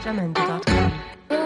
专门制造出来的